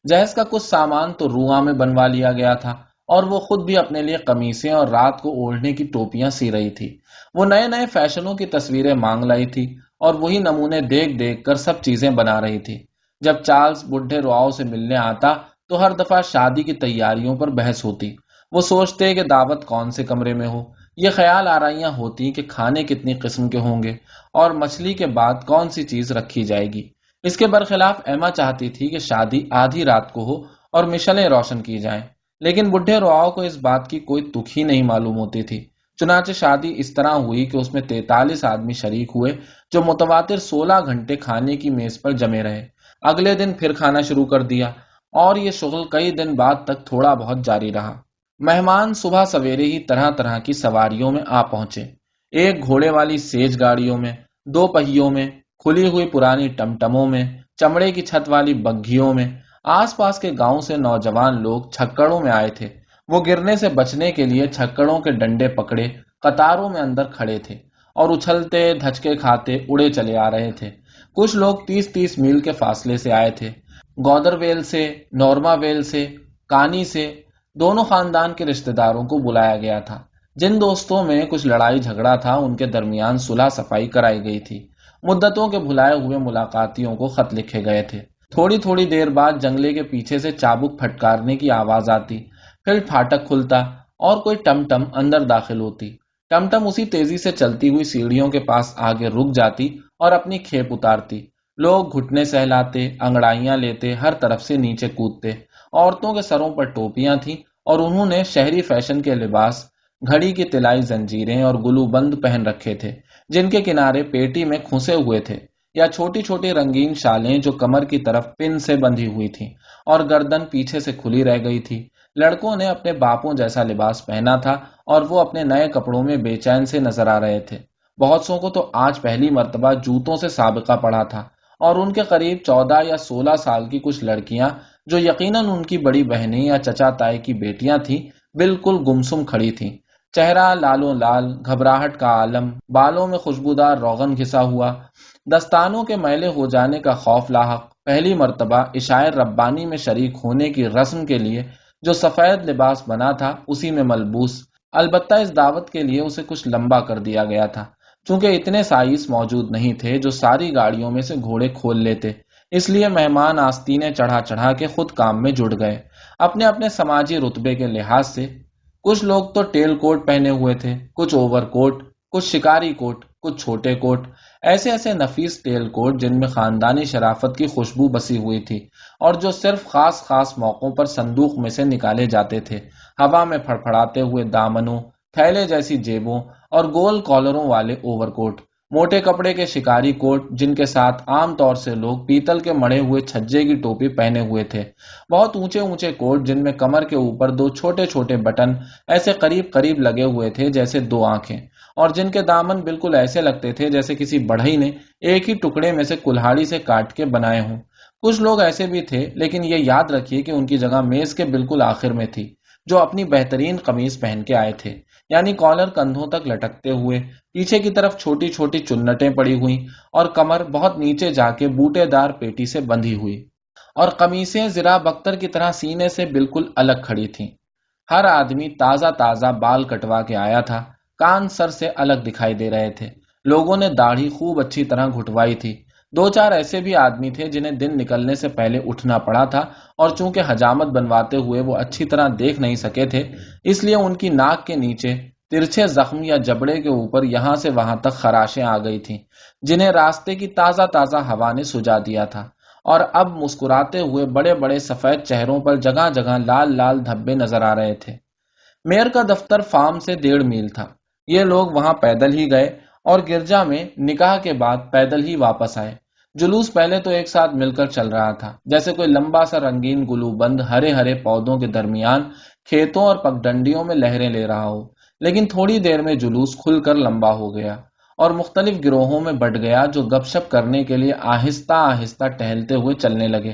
جہیز کا کچھ سامان تو روا میں بنوا لیا گیا تھا، اور وہ خود بھی اپنے لیے قمیصیں اور رات کو اوڑھنے کی ٹوپیاں سی رہی تھی۔ وہ نئے نئے فیشنوں کی تصویریں مانگ لائی تھی اور وہی نمونے دیکھ دیکھ کر سب چیزیں بنا رہی تھی۔ جب چارلز بڈھے رواؤ سے ملنے آتا تو ہر دفعہ شادی کی تیاریوں پر بحث ہوتی۔ وہ سوچتے کہ دعوت کون سے کمرے میں ہو۔ یہ خیال آرائیاں ہوتی کہ کھانے کتنی قسم کے ہوں گے اور مچھلی کے بعد کون سی چیز رکھی جائے گی۔ اس کے برخلاف ایما چاہتی تھی کہ شادی آدھی رات کو ہو اور مشلیں روشن کی جائیں، لیکن بڈھے رواؤ کو اس بات کی کوئی تک ہی نہیں معلوم ہوتی تھی۔ چنانچہ شادی اس طرح ہوئی کہ اس میں تینتالیس آدمی شریک ہوئے جو متواتر سولہ گھنٹے کھانے کی میز پر جمے رہے۔ اگلے دن پھر کھانا شروع کر دیا۔ اور یہ شغل کئی دن بعد تک تھوڑا بہت جاری رہا۔ مہمان صبح سویرے ہی طرح طرح کی سواریوں میں آ پہنچے۔ ایک گھوڑے والی سیج گاڑیوں میں، دو پہیوں میں، کھلی ہوئی پرانی ٹمٹموں میں، چمڑے کی چھت والی بگھیوں میں۔ آس پاس کے گاؤں سے نوجوان لوگ چھکڑوں میں آئے تھے۔ وہ گرنے سے بچنے کے لیے چھکڑوں کے ڈنڈے پکڑے، قطاروں میں اندر کھڑے تھے اور اچھلتے، دھچکے کھاتے اڑے چلے آ رہے تھے۔ کچھ لوگ تیس تیس میل کے فاصلے سے آئے تھے۔ گودر ویل سے نورما ویل سے، کانی سے دونوں خاندان کے رشتہ داروں کو بلایا گیا تھا۔ جن دوستوں میں کچھ لڑائی جھگڑا تھا، ان کے درمیان صلح صفائی کرائی گئی تھی۔ مدتوں کے بھلائے ہوئے ملاقاتیوں کو خط لکھے گئے تھے۔ تھوڑی تھوڑی دیر بعد جنگلے کے پیچھے سے چابک پھٹکارنے کی آواز آتی۔ پھر پھاٹک کھلتا اور کوئی ٹم ٹم اندر داخل ہوتی۔ ٹم ٹم اسی تیزی سے چلتی ہوئی سیڑھیوں کے پاس آگے رک جاتی اور اپنی کھیپ اتارتی۔ لوگ گھٹنے سہلاتے، انگڑائیاں لیتے، ہر طرف سے نیچے کودتے۔ عورتوں کے سروں پر ٹوپیاں تھیں اور انہوں نے شہری فیشن کے لباس، گھڑی کی تلائی زنجیریں اور گلو بند پہن رکھے تھے، جن کے کنارے پیٹی میں کھنسے ہوئے تھے یا چھوٹی چھوٹی رنگین شالیں جو کمر کی طرف پن سے بندھی ہوئی تھی اور گردن پیچھے سے کھلی رہ گئی تھی۔ لڑکوں نے اپنے باپوں جیسا لباس پہنا تھا اور وہ اپنے نئے کپڑوں میں بے چین سے نظر آ رہے تھے۔ بہت سو کو تو آج پہلی مرتبہ جوتوں سے سابقہ پڑا تھا۔ اور ان کے قریب چودہ یا سولہ سال کی کچھ لڑکیاں جو یقیناً ان کی بڑی بہنیں یا چچا تائے کی بیٹیاں تھیں، بالکل گمسم کھڑی تھیں۔ چہرہ لالوں لال، گھبراہٹ کا عالم، بالوں میں خوشبودار روغن گھسا ہوا۔ دستانوں کے میلے ہو جانے کا خوف لاحق۔ پہلی مرتبہ عشائر ربانی میں شریک ہونے کی رسم کے لیے جو سفید لباس بنا تھا، اسی میں ملبوس۔ البتہ اس دعوت کے لیے اسے کچھ لمبا کر دیا گیا تھا۔ چونکہ اتنے سائز موجود نہیں تھے جو ساری گاڑیوں میں سے گھوڑے کھول لیتے۔ اس لیے مہمان آستینے چڑھا چڑھا کے خود کام میں جڑ گئے۔ اپنے اپنے سماجی رتبے کے لحاظ سے، کچھ لوگ تو ٹیل کوٹ پہنے ہوئے تھے، کچھ اوور کوٹ، کچھ شکاری کوٹ، کچھ چھوٹے کوٹ۔ ایسے ایسے نفیس ٹیل کوٹ جن میں خاندانی شرافت کی خوشبو بسی ہوئی تھی اور جو صرف خاص خاص موقعوں پر صندوق میں سے نکالے جاتے تھے۔ ہوا میں پھڑپڑاتے ہوئے دامنوں تھیلے جیسی جیبوں اور گول کالروں والے اوور کوٹ موٹے کپڑے کے شکاری کوٹ جن کے ساتھ عام طور سے لوگ پیتل کے مڑے ہوئے چھجے کی ٹوپی پہنے ہوئے تھے۔ بہت اونچے اونچے کوٹ جن میں کمر کے اوپر دو چھوٹے چھوٹے بٹن ایسے قریب قریب لگے ہوئے تھے جیسے دو آنکھیں، اور جن کے دامن بالکل ایسے لگتے تھے جیسے کسی بڑھئی نے ایک ہی ٹکڑے میں سے کلہاڑی سے کاٹ کے بنائے ہوں۔ کچھ لوگ ایسے بھی تھے، لیکن یہ یاد رکھیے کہ ان کی جگہ میز کے بالکل آخر میں تھی، جو اپنی بہترین قمیض پہن کے آئے تھے۔ یعنی کالر کندھوں تک لٹکتے ہوئے پیچھے کی طرف چھوٹی چھوٹی چنٹیں پڑی ہوئی اور کمر بہت نیچے جا کے بوٹے دار پیٹی سے بندھی ہوئی اور قمیصیں زرا بختر کی طرح سینے سے بالکل الگ کھڑی تھیں۔ ہر آدمی تازہ تازہ بال کٹوا کے آیا تھا، کان سر سے الگ دکھائی دے رہے تھے۔ لوگوں نے داڑھی خوب اچھی طرح گھٹوائی تھی۔ دو چار ایسے بھی آدمی تھے جنہیں دن نکلنے سے پہلے اٹھنا پڑا تھا اور چونکہ حجامت بنواتے ہوئے وہ اچھی طرح دیکھ نہیں سکے تھے، اس لیے ان کی ناک کے نیچے ترچھے زخم یا جبڑے کے اوپر یہاں سے وہاں تک خراشیں آ گئی تھیں، جنہیں راستے کی تازہ تازہ ہوا نے سجا دیا تھا۔ اور اب مسکراتے ہوئے بڑے بڑے سفید چہروں پر جگہ جگہ لال لال دھبے نظر آ رہے تھے۔ میئر کا دفتر فارم سے ڈیڑھ میل تھا۔ یہ لوگ وہاں پیدل ہی گئے اور گرجا میں نکاح کے بعد پیدل ہی واپس آئے۔ جلوس پہلے تو ایک ساتھ مل کر چل رہا تھا۔ جیسے کوئی لمبا سا رنگین گلو بند ہرے ہرے پودوں کے درمیان کھیتوں اور پگڈنڈیوں میں لہریں لے رہا ہو، لیکن تھوڑی دیر میں جلوس کھل کر لمبا ہو گیا اور مختلف گروہوں میں بٹ گیا جو گپ شپ کرنے کے لیے آہستہ آہستہ ٹہلتے ہوئے چلنے لگے۔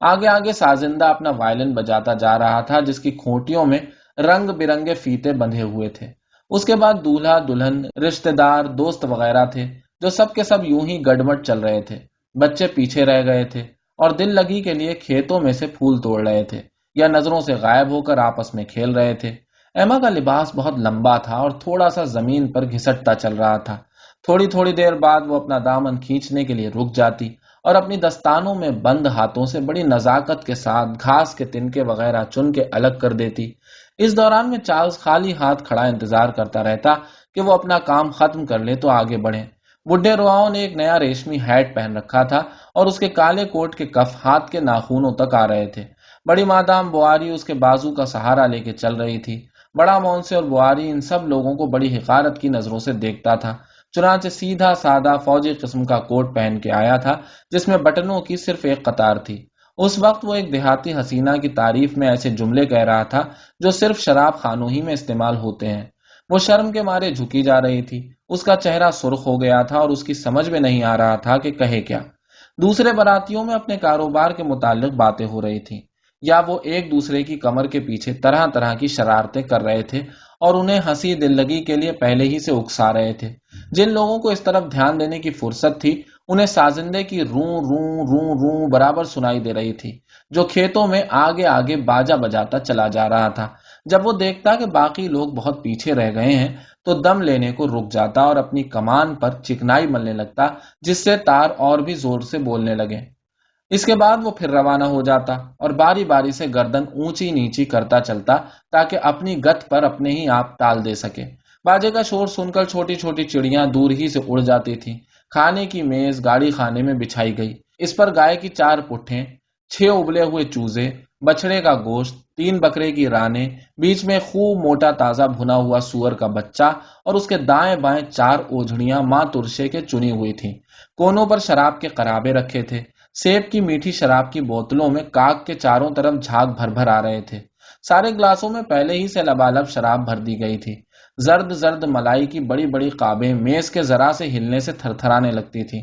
آگے آگے سازندہ اپنا وائلن بجاتا جا رہا تھا، جس کی کھوٹیوں میں رنگ برنگے فیتے بندھے ہوئے تھے۔ اس کے بعد دولہا دلہن رشتے دار، دوست وغیرہ تھے جو سب کے سب یوں ہی گڈمٹ چل رہے تھے۔ بچے پیچھے رہ گئے تھے اور دل لگی کے لیے کھیتوں میں سے پھول توڑ رہے تھے یا نظروں سے غائب ہو کر آپس میں کھیل رہے تھے۔ ایما کا لباس بہت لمبا تھا اور تھوڑا سا زمین پر گھسٹتا چل رہا تھا۔ تھوڑی تھوڑی دیر بعد وہ اپنا دامن کھینچنے کے لیے رک جاتی اور اپنی دستانوں میں بند ہاتھوں سے بڑی نزاکت کے ساتھ گھاس کے تنکے وغیرہ چن کے الگ کر دیتی۔ اس دوران میں چارلز خالی ہاتھ کھڑا انتظار کرتا رہتا کہ وہ اپنا کام ختم کر لے تو آگے بڑھے بڈھے رواؤں نے ایک نیا ریشمی ہیٹ پہن رکھا تھا اور اس کے کالے کوٹ کے کف ہاتھ کے ناخونوں تک آ رہے تھے۔ بڑی مادام بواری اس کے بازو کا سہارا لے کے چل رہی تھی۔ بڑا مون سے اور بواری ان سب لوگوں کو بڑی حقارت کی نظروں سے دیکھتا تھا۔ چنانچہ سیدھا سادہ فوجی قسم کا کوٹ پہن کے آیا تھا، جس میں بٹنوں کی صرف ایک قطار تھی۔ اس وقت وہ ایک دیہاتی حسینہ کی تعریف میں ایسے جملے کہہ رہا تھا جو صرف شراب خانوں ہی میں استعمال ہوتے ہیں۔ وہ شرم کے مارے جھکی جا رہی تھی۔ اس کا چہرہ سرخ ہو گیا تھا اور اس کی سمجھ میں نہیں آ رہا تھا کہ کہے کیا۔ دوسرے براتیوں میں اپنے کاروبار کے متعلق باتیں ہو رہی تھی یا وہ ایک دوسرے کی کمر کے پیچھے طرح طرح کی شرارتیں کر رہے تھے اور انہیں ہنسی دل لگی کے لیے پہلے ہی سے اکسا رہے تھے۔ جن لوگوں کو اس طرف دھیان دینے کی فرصت تھی، انہیں سازندے کی رو رو رو رو برابر سنائی دے رہی تھی، جو کھیتوں میں آگے آگے باجا بجاتا چلا جا رہا تھا۔ جب وہ دیکھتا کہ باقی لوگ بہت پیچھے رہ گئے ہیں تو دم لینے کو رک جاتا اور اپنی کمان پر چکنائی ملنے لگتا، جس سے تار اور بھی زور سے بولنے لگے۔ اس کے بعد وہ پھر روانہ ہو جاتا اور باری باری سے گردن اونچی نیچی کرتا چلتا تاکہ اپنی گت پر اپنے ہی آپ ٹال دے سکے۔ باجے کا شور سن کر چھوٹی چھوٹی چڑیاں دور ہی سے اڑ جاتی تھی کھانے کی میز گاڑی خانے میں بچھائی گئی۔ اس پر گائے کی چار پٹھیں، چھ ابلے ہوئے چوزے بچڑے کا گوشت، تین بکرے کی رانے بیچ میں خوب موٹا تازہ بھنا ہوا سور کا بچہ اور اس کے دائیں بائیں چار اوجھڑیاں ماں ترشے کے چنی ہوئی تھی کونوں پر شراب کے قرابے رکھے تھے۔ سیب کی میٹھی شراب کی بوتلوں میں کاک کے چاروں طرف جھاگ بھر بھر آ رہے تھے۔ سارے گلاسوں میں پہلے ہی سے لبالب شراب بھر دی گئی تھی۔ زرد زرد ملائی کی بڑی بڑی کابیں میز کے ذرا سے ہلنے سے تھر تھرانے لگتی تھی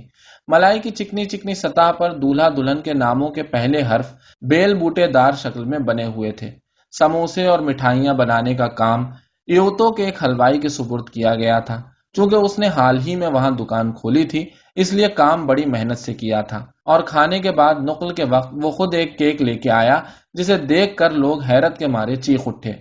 ملائی کی چکنی چکنی سطح پر دولہا دلہن کے ناموں کے پہلے حرف بیل بوٹے دار شکل میں بنے ہوئے تھے۔ سموسے اور مٹھائیاں بنانے کا کام ایوتوں کے ایک حلوائی کے سپرد کیا گیا تھا۔ چونکہ اس نے حال ہی میں وہاں دکان کھولی تھی، اس لیے کام بڑی محنت سے کیا تھا۔ اور کھانے کے بعد نقل کے وقت وہ خود ایک کیک لے کے آیا، جسے دیکھ کر لوگ حیرت کے مارے چیخ اٹھے۔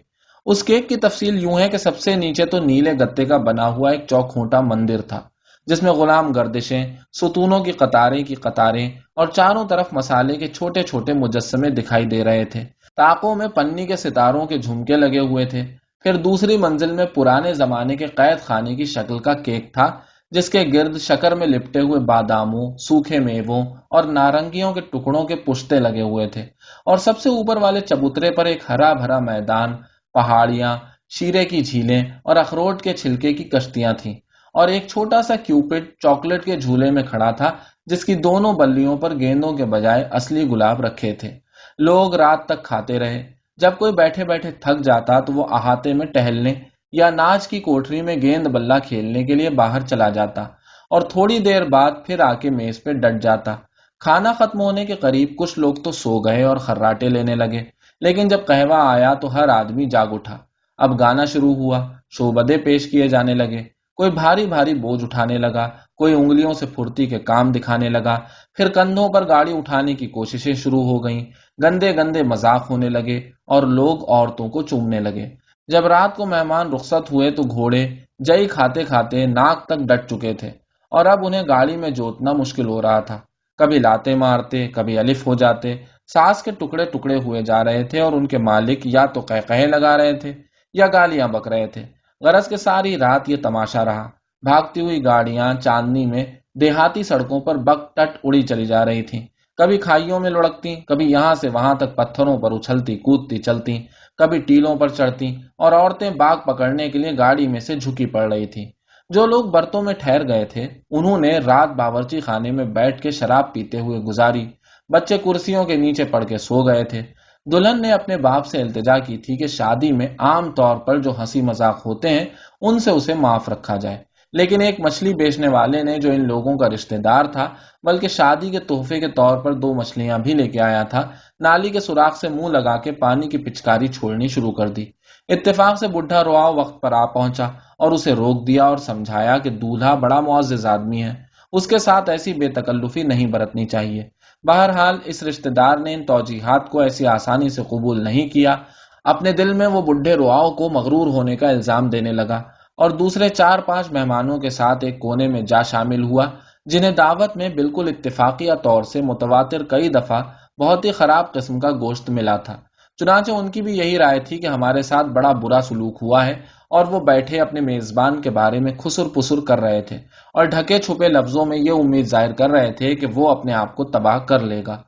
اس کیک کی تفصیل یوں ہے کہ سب سے نیچے تو نیلے گتے کا بنا ہوا ایک چوک مندر تھا۔ جس میں غلام گردشیں، ستونوں کی قطاریں کی قطاریں اور چاروں طرف مسالے کے چھوٹے چھوٹے مجسمے دکھائی دے رہے تھے۔ تاکوں میں پنی کے ستاروں کے جھمکے لگے ہوئے تھے۔ پھر دوسری منزل میں پرانے زمانے کے قید خانے کی شکل کا کیک تھا، جس کے گرد شکر میں لپٹے ہوئے باداموں، سوکھے میووں اور نارنگیوں کے ٹکڑوں کے پشتے لگے ہوئے تھے۔ اور سب سے اوپر والے چبوترے پر ایک ہرا بھرا میدان، پہاڑیاں، شیرے کی جھیلیں اور اخروٹ کے چھلکے کی کشتیاں تھیں۔ اور ایک چھوٹا سا کیوپٹ چاکلیٹ کے جھولے میں کھڑا تھا، جس کی دونوں بلیوں پر گیندوں کے بجائے اصلی گلاب رکھے تھے۔ لوگ رات تک کھاتے رہے۔ جب کوئی بیٹھے بیٹھے تھک جاتا تو وہ احاطے میں ٹہلنے یا ناچ کی کوٹری میں گیند بلہ کھیلنے کے لیے باہر چلا جاتا اور تھوڑی دیر بعد پھر آ کے میز پہ ڈٹ جاتا۔ کھانا ختم ہونے کے قریب کچھ لوگ تو سو گئے اور خراٹے لینے لگے، لیکن جب قہوہ آیا تو ہر آدمی جاگ اٹھا۔ اب گانا شروع ہوا شوبدے پیش کیے جانے لگے۔ کوئی بھاری بھاری بوجھ اٹھانے لگا، کوئی انگلیوں سے پھرتی کے کام دکھانے لگا، پھر کندھوں پر گاڑی اٹھانے کی کوششیں شروع ہو گئیں۔ گندے گندے مذاق ہونے لگے اور لوگ عورتوں کو چومنے لگے۔ جب رات کو مہمان رخصت ہوئے تو گھوڑے جئی کھاتے کھاتے ناک تک ڈٹ چکے تھے اور اب انہیں گاڑی میں جوتنا مشکل ہو رہا تھا۔ کبھی لاتے مارتے، کبھی الف ہو جاتے۔ ساس کے ٹکڑے ٹکڑے ہوئے جا رہے تھے اور ان کے مالک یا تو کہے لگا رہے تھے یا گالیاں بک رہے تھے۔ غرض کے ساری رات یہ تماشا رہا۔ بھاگتی ہوئی گاڑیاں چاندنی میں دیہاتی سڑکوں پر بک ٹٹ اڑی چلی جا رہی تھیں۔ کبھی کھائیوں میں لڑکتی کبھی یہاں سے وہاں تک پتھروں پر اچھلتی، کودتی چلتی کبھی ٹیلوں پر چڑھتی اور عورتیں باغ پکڑنے کے لیے گاڑی میں سے جھکی پڑ رہی تھی جو لوگ برتوں میں ٹھہر گئے تھے، انہوں نے رات باورچی خانے میں بیٹھ کے شراب پیتے ہوئے گزاری۔ بچے کرسیوں کے نیچے پڑ کے سو گئے تھے۔ دلہن نے اپنے باپ سے التجا کی تھی کہ شادی میں عام طور پر جو ہنسی مذاق ہوتے ہیں، ان سے اسے معاف رکھا جائے۔ لیکن ایک مچھلی بیچنے والے نے جو ان لوگوں کا رشتہ دار تھا، بلکہ شادی کے تحفے کے طور پر دو مچھلیاں بھی لے کے آیا تھا، نالی کے سوراخ سے منہ لگا کے پانی کی پچکاری چھوڑنی شروع کر دی۔ اتفاق سے بڈھا روا وقت پر آ پہنچا اور اسے روک دیا اور سمجھایا کہ دولہا بڑا معزز آدمی ہے۔ اس کے ساتھ ایسی بے تکلفی نہیں برتنی چاہیے۔ بہرحال اس رشتہ دار نے ان توجیحات کو ایسی آسانی سے قبول نہیں کیا۔ اپنے دل میں وہ بڈھے رواؤں کو مغرور ہونے کا الزام دینے لگا اور دوسرے چار پانچ مہمانوں کے ساتھ ایک کونے میں جا شامل ہوا، جنہیں دعوت میں بالکل اتفاقیہ طور سے متواتر کئی دفعہ بہت ہی خراب قسم کا گوشت ملا تھا۔ چنانچہ ان کی بھی یہی رائے تھی کہ ہمارے ساتھ بڑا برا سلوک ہوا ہے اور وہ بیٹھے اپنے میزبان کے بارے میں خسر پسر کر رہے تھے اور ڈھکے چھپے لفظوں میں یہ امید ظاہر کر رہے تھے کہ وہ اپنے آپ کو تباہ کر لے گا۔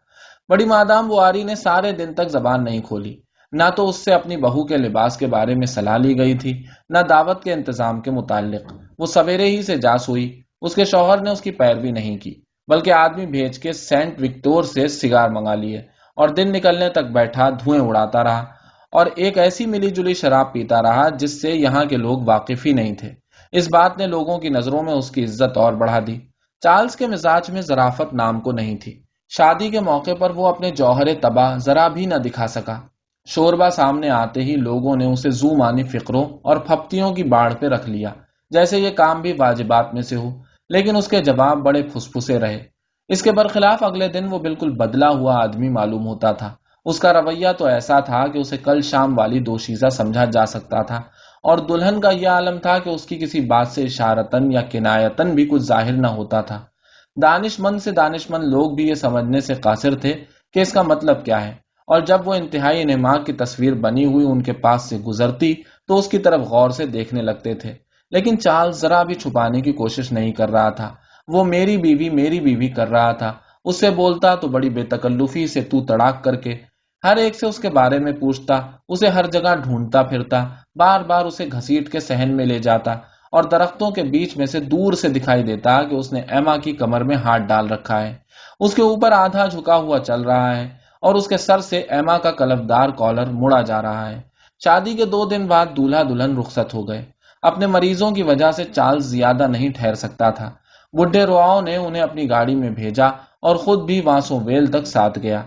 بڑی مادام بواری نے سارے دن تک زبان نہیں کھولی۔ نہ تو اس سے اپنی بہو کے لباس کے بارے میں صلاح لی گئی تھی، نہ دعوت کے انتظام کے متعلق۔ وہ سویرے ہی سے جاس ہوئی۔ اس کے شوہر نے اس کی پیروی نہیں کی، بلکہ آدمی بھیج کے سینٹ وکٹور سے سگار منگا لیے اور دن نکلنے تک بیٹھا دھوئیں اڑاتا رہا۔ اور ایک ایسی ملی جلی شراب پیتا رہا جس سے یہاں کے لوگ واقف ہی نہیں تھے۔ اس بات نے لوگوں کی نظروں میں اس کی عزت اور بڑھا دی۔ چارلز کے مزاج میں ذرافت نام کو نہیں تھی۔ شادی کے موقع پر وہ اپنے جوہر تباہ ذرا بھی نہ دکھا سکا۔ شوربا سامنے آتے ہی لوگوں نے اسے زو مانی فکروں اور پھپتیوں کی باڑھ پہ رکھ لیا۔ جیسے یہ کام بھی واجبات میں سے ہو۔ لیکن اس کے جواب بڑے پھسپھسے رہے۔ اس کے برخلاف اگلے دن وہ بالکل بدلا ہوا آدمی معلوم ہوتا تھا۔ اس کا رویہ تو ایسا تھا کہ اسے کل شام والی دوشیزہ سمجھا جا سکتا تھا اور دلہن کا یہ عالم تھا کہ اس کی کسی بات سے اشارتن یا کنایتن بھی کچھ ظاہر نہ ہوتا تھا۔ دانش مند سے دانش مند لوگ بھی یہ سمجھنے سے قاصر تھے کہ اس کا مطلب کیا ہے۔ اور جب وہ انتہائی نماغ کی تصویر بنی ہوئی ان کے پاس سے گزرتی تو اس کی طرف غور سے دیکھنے لگتے تھے۔ لیکن چارل ذرا بھی چھپانے کی کوشش نہیں کر رہا تھا۔ وہ میری بیوی میری بیوی کر رہا تھا۔ اس سے بولتا تو بڑی بے تکلفی سے تو تڑاک کر کے ہر ایک سے اس کے بارے میں پوچھتا، اسے ہر جگہ ڈھونڈتا پھرتا، بار بار اسے گھسیٹ کے سہن میں لے جاتا اور درختوں کے بیچ میں سے دور سے دکھائی دیتا کہ اس نے ایما کی کمر میں ہاتھ ڈال رکھا ہے۔ اس کے اوپر آدھا جھکا ہوا چل رہا ہے اور اس کے سر سے ایما کا کلفدار کالر مڑا جا رہا ہے۔ شادی کے دو دن بعد دولہا دلہن رخصت ہو گئے۔ اپنے مریضوں کی وجہ سے چارلز زیادہ نہیں ٹھہر سکتا تھا۔ بڈھے رواؤں نے انہیں اپنی گاڑی میں بھیجا اور خود بھی وانسوں ویل تک ساتھ گیا۔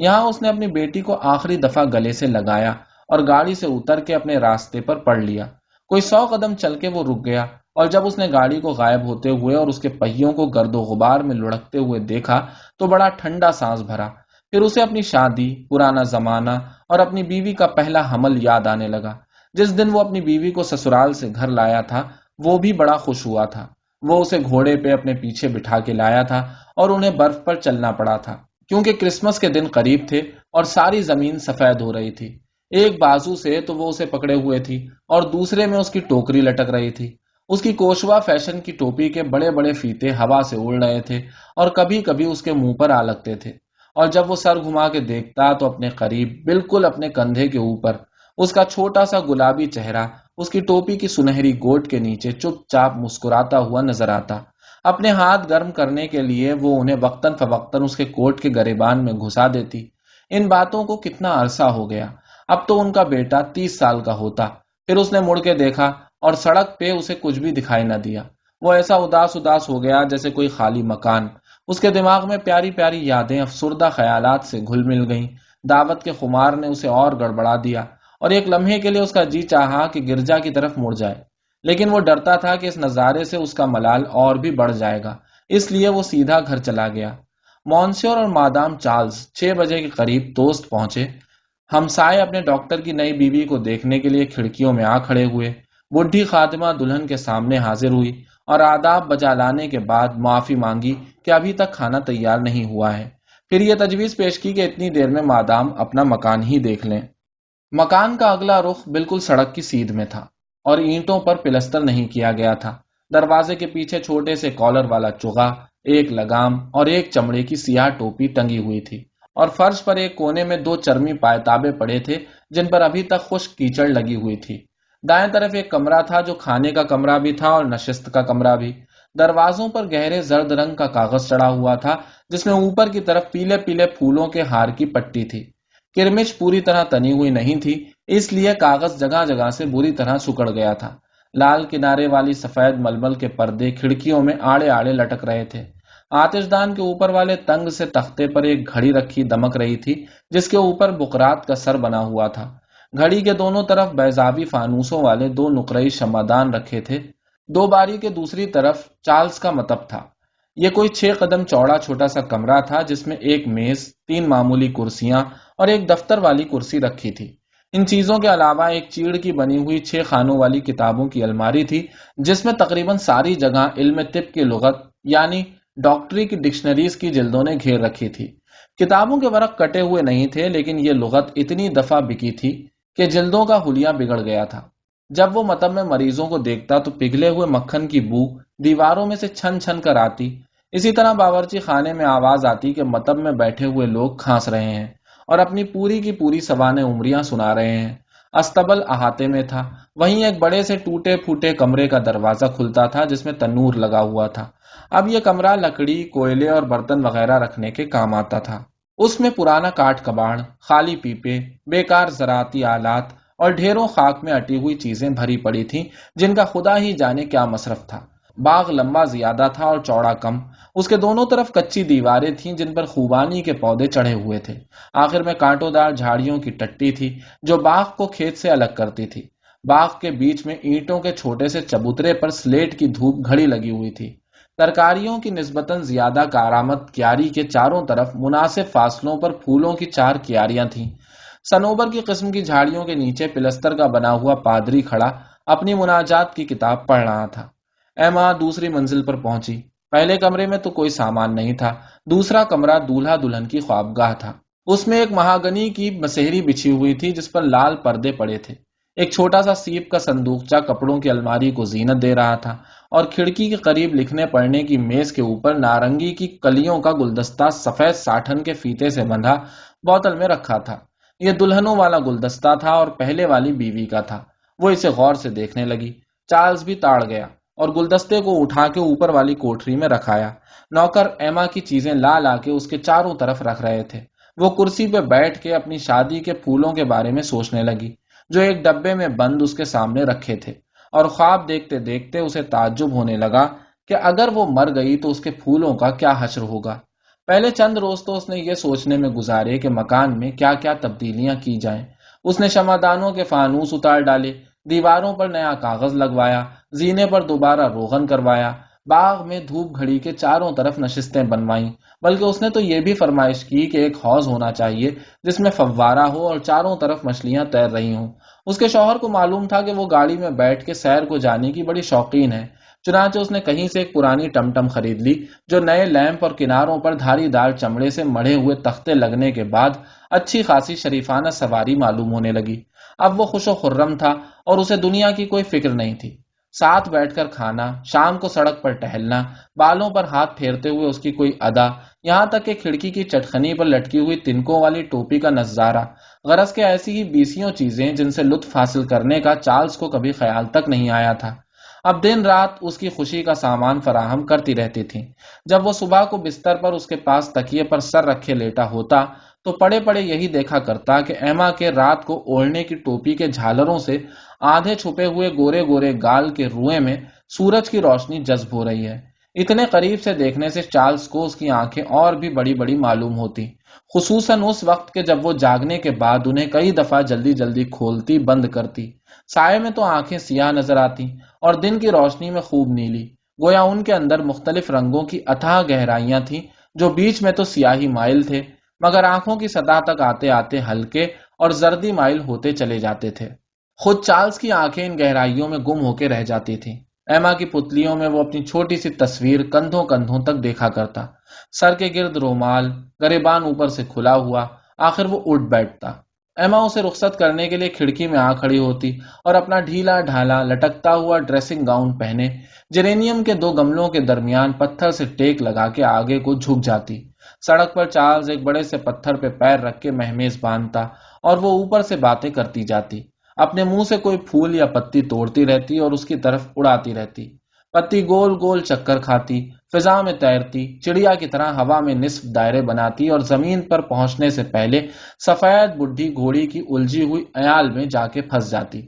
یہاں اس نے اپنی بیٹی کو آخری دفعہ گلے سے لگایا اور گاڑی سے اتر کے اپنے راستے پر پڑ لیا۔ کوئی سو قدم چل کے وہ رک گیا اور جب اس نے گاڑی کو غائب ہوتے ہوئے اور اس کے پہیوں کو گرد و غبار میں لڑکتے ہوئے دیکھا تو بڑا ٹھنڈا سانس بھرا۔ پھر اسے اپنی شادی، پرانا زمانہ اور اپنی بیوی کا پہلا حمل یاد آنے لگا۔ جس دن وہ اپنی بیوی کو سسرال سے گھر لایا تھا، وہ بھی بڑا خوش ہوا تھا۔ وہ اسے گھوڑے پہ اپنے پیچھے بٹھا کے لایا تھا اور انہیں برف پر چلنا پڑا تھا۔ کیونکہ کرسمس کے دن قریب تھے اور ساری زمین سفید ہو رہی تھی۔ ایک بازو سے تو وہ اسے پکڑے ہوئے تھی اور دوسرے میں اس کی ٹوکری لٹک رہی تھی۔ اس کی کوشوا فیشن کی ٹوپی کے بڑے بڑے فیتے ہوا سے اڑ رہے تھے اور کبھی کبھی اس کے منہ پر آ لگتے تھے۔ اور جب وہ سر گھما کے دیکھتا تو اپنے قریب بالکل اپنے کندھے کے اوپر اس کا چھوٹا سا گلابی چہرہ، اس کی ٹوپی کی سنہری گوٹ کے نیچے چپ چاپ مسکراتا ہوا نظر آتا۔ اپنے ہاتھ گرم کرنے کے لیے وہ انہیں وقتاً فوقتاً اس کے کوٹ کے گریبان میں گھسا دیتی۔ ان باتوں کو کتنا عرصہ ہو گیا۔ اب تو ان کا بیٹا تیس سال کا ہوتا۔ پھر اس نے مڑ کے دیکھا اور سڑک پہ اسے کچھ بھی دکھائی نہ دیا۔ وہ ایسا اداس اداس ہو گیا جیسے کوئی خالی مکان۔ اس کے دماغ میں پیاری پیاری یادیں افسردہ خیالات سے گھل مل گئیں۔ دعوت کے خمار نے اسے اور گڑبڑا دیا اور ایک لمحے کے لیے اس کا جی چاہا کہ گرجا کی طرف مڑ جائے۔ لیکن وہ ڈرتا تھا کہ اس نظارے سے اس کا ملال اور بھی بڑھ جائے گا۔ اس لیے وہ سیدھا گھر چلا گیا۔ مونسیور اور مادام چارلز چھ بجے کے قریب دوست پہنچے۔ ہم سائے اپنے ڈاکٹر کی نئی بیوی کو دیکھنے کے لیے کھڑکیوں میں آ کھڑے ہوئے۔ بڈھی خاتمہ دلہن کے سامنے حاضر ہوئی اور آداب بجا لانے کے بعد معافی مانگی کہ ابھی تک کھانا تیار نہیں ہوا ہے۔ پھر یہ تجویز پیش کی کہ اتنی دیر میں مادام اپنا مکان ہی دیکھ لیں۔ مکان کا اگلا رخ بالکل سڑک کی سیدھ میں تھا۔ اور اینٹوں پر پلستر نہیں کیا گیا تھا۔ دروازے کے پیچھے چھوٹے سے کالر والا چگا ایک لگام اور ایک چمڑے کی سیاہ ٹوپی ٹنگی ہوئی تھی۔ اور فرش پر ایک کونے میں دو چرمی پائے پڑے تھے، جن پر ابھی تک خشک کیچڑ لگی ہوئی تھی۔ دائیں طرف ایک کمرہ تھا جو کھانے کا کمرہ بھی تھا اور نشست کا کمرہ بھی۔ دروازوں پر گہرے زرد رنگ کا کاغذ چڑھا ہوا تھا، جس میں اوپر کی طرف پیلے پیلے پھولوں کے ہار کی پٹی تھی۔ کرمچ پوری طرح تنی ہوئی نہیں تھی اس لیے کاغذ جگہ جگہ سے بری طرح سکڑ گیا تھا۔ لال کنارے والی سفید ململ کے پردے کھڑکیوں میں آڑے آڑے لٹک رہے تھے۔ آتش دان کے اوپر والے تنگ سے تختے پر ایک گھڑی رکھی دمک رہی تھی، جس کے اوپر بکرات کا سر بنا ہوا تھا۔ گھڑی کے دونوں طرف بیزابی فانوسوں والے دو نقرئی شمادان رکھے تھے۔ دو باری کے دوسری طرف چارلز کا متب تھا۔ یہ کوئی چھ قدم چوڑا چھوٹا سا کمرہ تھا، جس میں ایک میز، تین معمولی کرسیاں اور ایک دفتر والی کرسی رکھی تھی۔ ان چیزوں کے علاوہ ایک چیڑ کی بنی ہوئی چھ خانوں والی کتابوں کی الماری تھی، جس میں تقریباً ساری جگہ علم طب کی لغت یعنی ڈاکٹری کی ڈکشنریز کی جلدوں نے گھیر رکھی تھی۔ کتابوں کے ورق کٹے ہوئے نہیں تھے، لیکن یہ لغت اتنی دفعہ بکی تھی کہ جلدوں کا حلیہ بگڑ گیا تھا۔ جب وہ متب میں مریضوں کو دیکھتا تو پگھلے ہوئے مکھن کی بو دیواروں میں سے چھن چھن کر آتی۔ اسی طرح باورچی خانے میں آواز آتی کہ متب میں بیٹھے ہوئے لوگ کھانس رہے ہیں۔ اور اپنی پوری کی پوری سوانے عمریاں سنا رہے ہیں۔ استبل احاطے میں تھا۔ وہیں ایک بڑے سے ٹوٹے پھوٹے کمرے کا دروازہ کھلتا تھا جس میں تنور لگا ہوا تھا۔ اب یہ کمرہ لکڑی، کوئلے اور برتن وغیرہ رکھنے کے کام آتا تھا۔ اس میں پرانا کاٹ کباڑ، خالی پیپے، بیکار زراعتی آلات اور ڈھیروں خاک میں اٹی ہوئی چیزیں بھری پڑی تھیں جن کا خدا ہی جانے کیا مصرف تھا۔ باغ لمبا زیادہ تھا اور چوڑا کم۔ اس کے دونوں طرف کچی دیواریں تھیں جن پر خوبانی کے پودے چڑھے ہوئے تھے۔ آخر میں کانٹوں دار جھاڑیوں کی ٹٹی تھی جو باغ کو کھیت سے الگ کرتی تھی۔ باغ کے بیچ میں اینٹوں کے چھوٹے سے چبوترے پر سلیٹ کی دھوپ گھڑی لگی ہوئی تھی۔ ترکاریوں کی نسبتاً زیادہ کارآمد کیاری کے چاروں طرف مناسب فاصلوں پر پھولوں کی چار کیاریاں تھیں۔ سنوبر کی قسم کی جھاڑیوں کے نیچے پلستر کا بنا ہوا پادری کھڑا اپنی مناجات کی کتاب پڑھ رہا تھا۔ ایما دوسری منزل پر پہنچی۔ پہلے کمرے میں تو کوئی سامان نہیں تھا، دوسرا کمرہ دولہا دلہن کی خوابگاہ تھا۔ اس میں ایک مہاگنی کی مسہری بچھی ہوئی تھی جس پر لال پردے پڑے تھے۔ ایک چھوٹا سا سیپ کا سندوقچہ کپڑوں کی الماری کو زینت دے رہا تھا اور کھڑکی کے قریب لکھنے پڑھنے کی میز کے اوپر نارنگی کی کلیوں کا گلدستہ سفید ساٹھن کے فیتے سے بندھا بوتل میں رکھا تھا۔ یہ دلہنوں والا گلدستہ تھا اور پہلے والی بیوی کا تھا۔ وہ اسے غور سے دیکھنے لگی۔ چارلز بھی تاڑ گیا۔ اور گلدستے کو اٹھا کے اوپر والی کوٹری میں رکھایا۔ نوکر ایما کی چیزیں لا لا کے اس کے چاروں طرف رکھ رہے تھے۔ وہ کرسی پہ بیٹھ کے اپنی شادی کے پھولوں کے بارے میں سوچنے لگی، جو ایک ڈبے میں بند اس کے سامنے رکھے تھے۔ اور خواب دیکھتے دیکھتے اسے تعجب ہونے لگا کہ اگر وہ مر گئی تو اس کے پھولوں کا کیا حشر ہوگا۔ پہلے چند روز تو اس نے یہ سوچنے میں گزارے کہ مکان میں کیا کیا تبدیلیاں کی جائیں۔ اس نے شمادانوں کے فانوس اتار ڈالے۔ دیواروں پر نیا کاغذ لگوایا، زینے پر دوبارہ روغن کروایا، باغ میں دھوپ گھڑی کے چاروں طرف نشستیں بنوائیں۔ بلکہ اس نے تو یہ بھی فرمائش کی کہ ایک حوض ہونا چاہیے، جس میں فوارہ ہو اور چاروں طرف مچھلیاں تیر رہی ہوں۔ اس کے شوہر کو معلوم تھا کہ وہ گاڑی میں بیٹھ کے سیر کو جانے کی بڑی شوقین ہے۔ چنانچہ اس نے کہیں سے ایک پرانی ٹم ٹم خرید لی، جو نئے لیمپ اور کناروں پر دھاری دار چمڑے سے مڑے ہوئے تختے لگنے کے بعد اچھی خاصی شریفانہ سواری معلوم ہونے لگی۔ اب وہ خوش و خرم تھا اور اسے دنیا کی کوئی فکر نہیں تھی۔ ساتھ بیٹھ کر کھانا، شام کو سڑک پر ٹہلنا، بالوں پر ہاتھ پھیرتے ہوئے اس کی کوئی ادا، یہاں تک کہ کھڑکی کی چٹخنی پر لٹکی ہوئی تنکوں والی ٹوپی کا نظارہ۔ غرض کے ایسی ہی بیسیوں چیزیں جن سے لطف حاصل کرنے کا چارلز کو کبھی خیال تک نہیں آیا تھا۔ اب دن رات اس کی خوشی کا سامان فراہم کرتی رہتی تھی جب وہ صبح کو بستر پر اس کے پاس تکیے پر سر رکھے لیٹا ہوتا تو پڑے پڑے یہی دیکھا کرتا کہ ایما کے رات کو اوڑھنے کی ٹوپی کے جھالروں سے آدھے چھپے ہوئے گورے گورے گال کے روئے میں سورج کی روشنی جذب ہو رہی ہے۔ اتنے قریب سے دیکھنے سے چارلز کو اس کی آنکھیں اور بھی بڑی بڑی معلوم ہوتی۔ خصوصاً اس وقت کے جب وہ جاگنے کے بعد انہیں کئی دفعہ جلدی جلدی کھولتی، بند کرتی۔ سائے میں تو آنکھیں سیاہ نظر آتی اور دن کی روشنی میں خوب نیلی۔ گویا ان کے اندر مختلف رنگوں کی اتھا گہرائیاں تھیں جو بیچ میں تو سیاہی مائل تھے۔ مگر آنکھوں کی سطح تک آتے آتے ہلکے اور زردی مائل ہوتے چلے جاتے تھے۔ خود چارلز کی آنکھیں ان گہرائیوں میں گم ہو کے رہ جاتی تھیں۔ ایما کی پتلیوں میں وہ اپنی چھوٹی سی تصویر کندھوں کندھوں تک دیکھا کرتا۔ سر کے گرد رومال، گریبان اوپر سے کھلا ہوا، آخر وہ اٹھ بیٹھتا۔ ایما اسے رخصت کرنے کے لیے کھڑکی میں آ کھڑی ہوتی اور اپنا ڈھیلا ڈھالا لٹکتا ہوا ڈریسنگ گاؤن پہنے۔ جرینیم کے دو گملوں کے درمیان پتھر سے ٹیک لگا کے آگے کو جھک جاتی۔ سڑک پر چارلز ایک بڑے سے پتھر پہ پیر رکھ کے مہمیز باندھتا اور وہ اوپر سے باتیں کرتی جاتی۔ اپنے منہ سے کوئی پھول یا پتی توڑتی رہتی اور اس کی طرف اڑاتی رہتی۔ پتی گول گول چکر کھاتی، فضا میں تیرتی، چڑیا کی طرح ہوا میں نصف دائرے بناتی اور زمین پر پہنچنے سے پہلے سفید بڈھی گھوڑی کی الجھی ہوئی ایال میں جا کے پھنس جاتی،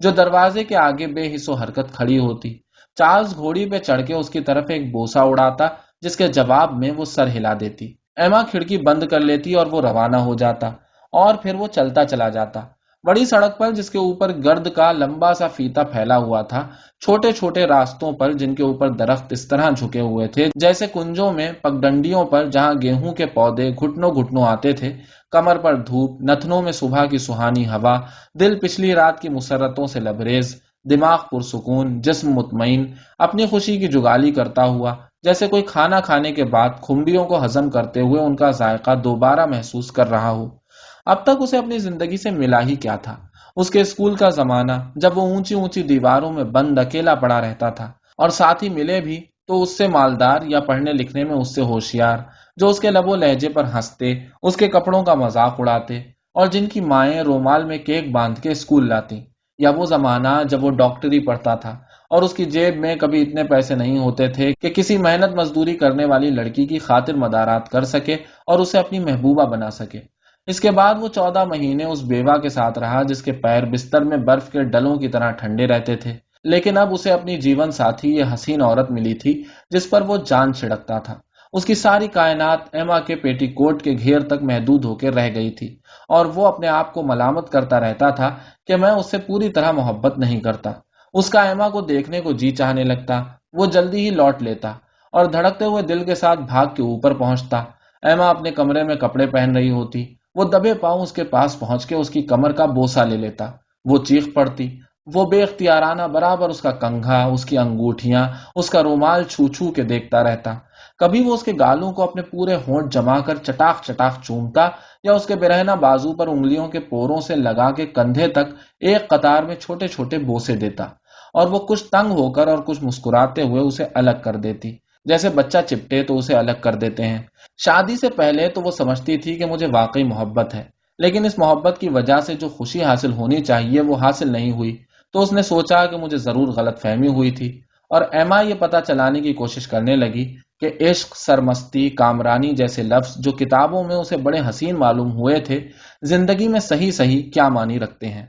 جو دروازے کے آگے بے حص و حرکت کھڑی ہوتی۔ چارلز گھوڑی پہ چڑھ کے اس کی طرف ایک بوسا اڑاتا جس کے جواب میں وہ سر ہلا دیتی۔ ایما کھڑکی بند کر لیتی اور وہ روانہ ہو جاتا اور پھر وہ چلتا چلا جاتا۔ بڑی سڑک پر جس کے اوپر گرد کا لمبا سا فیتا پھیلا ہوا تھا، چھوٹے چھوٹے راستوں پر جن کے اوپر درخت اس طرح جھکے ہوئے تھے جیسے کنجوں میں پگڈنڈیوں پر جہاں گیہوں کے پودے گھٹنوں گھٹنوں آتے تھے۔ کمر پر دھوپ، نتنوں میں صبح کی سہانی ہوا، دل پچھلی رات کی مسرتوں سے لبریز، دماغ پرسکون، جسم مطمئن، اپنی خوشی کی جگالی کرتا ہوا۔ جیسے کوئی کھانا کھانے کے بعد کھمبیوں کو ہزم کرتے ہوئے ان کا ذائقہ دوبارہ محسوس کر رہا ہو۔ اب تک اسے اپنی زندگی سے ملا ہی کیا تھا۔ اس کے اسکول کا زمانہ جب وہ اونچی اونچی دیواروں میں بند اکیلا پڑا رہتا تھا اور ساتھ ہی ملے بھی تو اس سے مالدار یا پڑھنے لکھنے میں اس سے ہوشیار، جو اس کے لبو لہجے پر ہنستے، اس کے کپڑوں کا مذاق اڑاتے اور جن کی مائیں رومال میں کیک باندھ کے اسکول لاتی۔ یا وہ زمانہ جب وہ ڈاکٹری پڑھتا تھا اور اس کی جیب میں کبھی اتنے پیسے نہیں ہوتے تھے کہ کسی محنت مزدوری کرنے والی لڑکی کی خاطر مدارات کر سکے اور اسے اپنی محبوبہ بنا سکے۔ اس کے بعد وہ چودہ مہینے اس بیوہ کے ساتھ رہا جس کے پیر بستر میں برف کے ڈلوں کی طرح ٹھنڈے رہتے تھے۔ لیکن اب اسے اپنی جیون ساتھی یہ حسین عورت ملی تھی جس پر وہ جان چھڑکتا تھا۔ اس کی ساری کائنات ایما کے پیٹی کوٹ کے گھیر تک محدود ہو کے رہ گئی تھی اور وہ اپنے آپ کو ملامت کرتا رہتا تھا کہ میں اس سے پوری طرح محبت نہیں کرتا۔ اس کا ایما کو دیکھنے کو جی چاہنے لگتا، وہ جلدی ہی لوٹ لیتا اور دھڑکتے ہوئے دل کے ساتھ بھاگ کے اوپر پہنچتا۔ ایما اپنے کمرے میں کپڑے پہن رہی ہوتی، وہ دبے پاؤں اس کے پاس پہنچ کے اس کی کمر کا بوسا لے لیتا۔ وہ چیخ پڑتی، وہ بے اختیارانہ برابر اس کا کنگھا، اس کی انگوٹھیاں، اس کا رومال چھو چھو کے دیکھتا رہتا۔ کبھی وہ اس کے گالوں کو اپنے پورے ہونٹ جما کر چٹاخ چٹاخ چومتا یا اس کے برہنا بازو پر انگلیوں کے پوروں سے لگا کے کندھے تک ایک قطار میں چھوٹے چھوٹے بوسے دیتا اور وہ کچھ تنگ ہو کر اور کچھ مسکراتے ہوئے اسے الگ کر دیتی۔ جیسے بچہ چپٹے تو اسے الگ کر دیتے ہیں۔ شادی سے پہلے تو وہ سمجھتی تھی کہ مجھے واقعی محبت ہے، لیکن اس محبت کی وجہ سے جو خوشی حاصل ہونی چاہیے وہ حاصل نہیں ہوئی۔ تو اس نے سوچا کہ مجھے ضرور غلط فہمی ہوئی تھی اور ایما یہ پتا چلانے کی کوشش کرنے لگی کہ عشق، سرمستی، کامرانی جیسے لفظ جو کتابوں میں اسے بڑے حسین معلوم ہوئے تھے، زندگی میں صحیح صحیح کیا معنی رکھتے ہیں؟